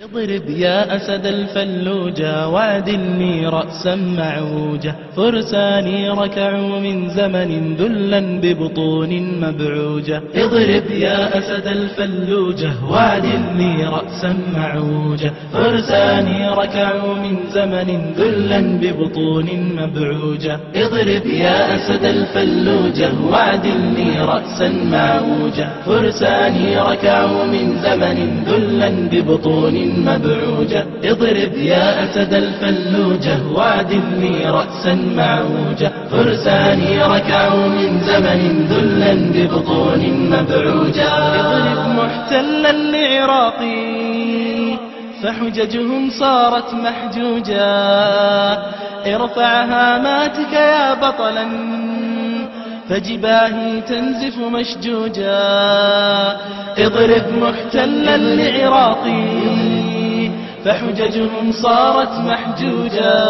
اضرب يا أسد الفلوجة وعدلني رأسا معوجة فرساني ركعوا من زمن ذلا ببطون مبعوجة اضرب يا أسد الفلوجة وعدلني رأسا معوجة فرساني ركعوا من زمن ذلا ببطون مبعوجة اضرب يا أسد الفلوجة وعدلني رأسا معوجة فرساني ركعوا من زمن ذلا ببطون مبعوجة. اضرب يا أسد الفلوجة وعدلني رأسا معوجة. فرساني ركعوا من زمن ذلا ببطون مبعوجة. اضرب محتلا لعراقي فحججهم صارت محجوجة. ارفع هاماتك يا بطلا فجباهي تنزف مشجوجا اضرب محتلا لعراقي. فحججهم صارت محجوجا.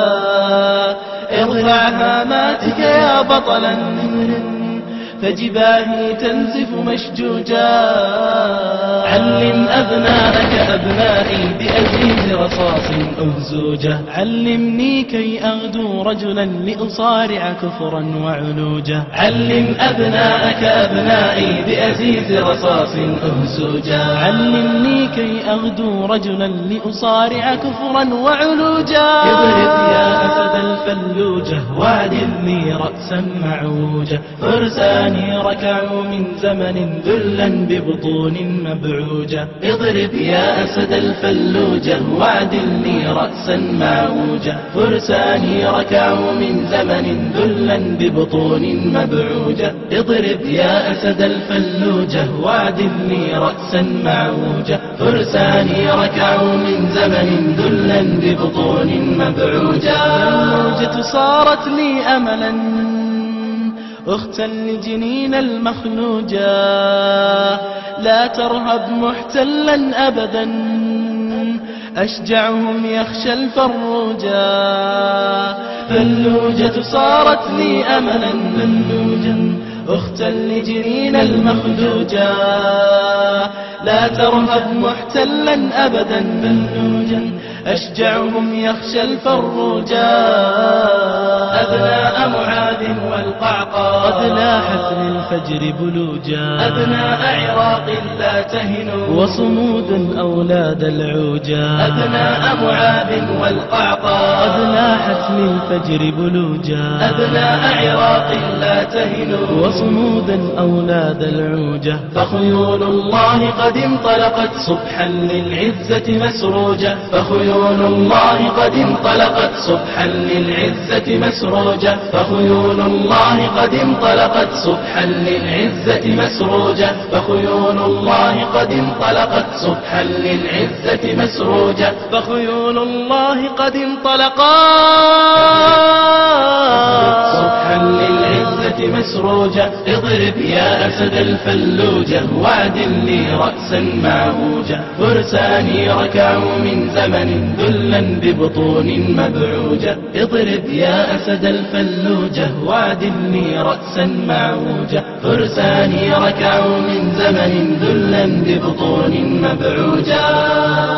ارفع هاماتك يا بطلا. فجباهي تنزف مشجوجا. علم أبناءك أبنائي رصاص أهزوجة علمني كي أغدو رجلا لأصارع كفرا وعلوجة. علم أبناءك أبنائي بأزيز رصاص أهزوجة علمني كي أغدو رجلا لأصارع كفرا وعلوجا اضرب يا أسد الفلوجة وعدلني رأسا معوجة. فرساني ركعوا من زمن ذلا ببطون مبعوجة. اضرب يا أسد الفلوجة وعدلني رأسا معوجة فرساني ركعوا من زمن ذلا ببطون مبعوجة. اضرب يا أسد الفلوجة وعدلني رأسا معوجة فرساني ركعوا من زمن ذلا ببطون مبعوجة. الموجة صارت لي أملا اختا لجنين المخلوجة. لا ترهب محتلا أبدا. أشجعهم يخشى الفروجا. فاللوجة صارت لي أملا فاللوجا أختا لجنين المخدوجا لا ترهب محتلا أبدا فاللوجا أشجعهم يخشى الفروجا أبناء معاذ والقعقاع. قد لاحت للفجر بلوجا. أبناء عراق لا تهنوا. وصمود أولاد العوجا. أبناء معاذ والقعقاع. قد لاحت للفجر بلوجا. أبناء عراق لا تهنوا. وصمود أولاد العوجة فخيول الله قد انطلقت صبحا للعزة مسروجة فخيول الله قد انطلقت صبحا للعزة مسروجة فخيول الله قد انطلقت صبحا للعزة مسروجة فخيول الله قد انطلقت صبحا للعزة مسروجة فخيول الله قد انطلقت مسروجة اضرب يا أسد الفلوجة وعدلني رأسا معوجة. فرساني ركعوا من زمن ذلا ببطون مبعوجة. اضرب يا أسد الفلوجة وعدلني رأسا معوجة. فرساني ركعوا من زمن ذلا ببطون مبعوجة.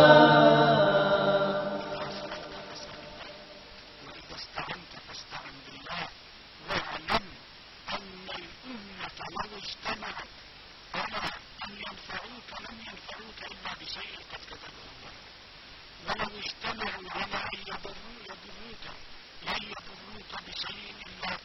Allah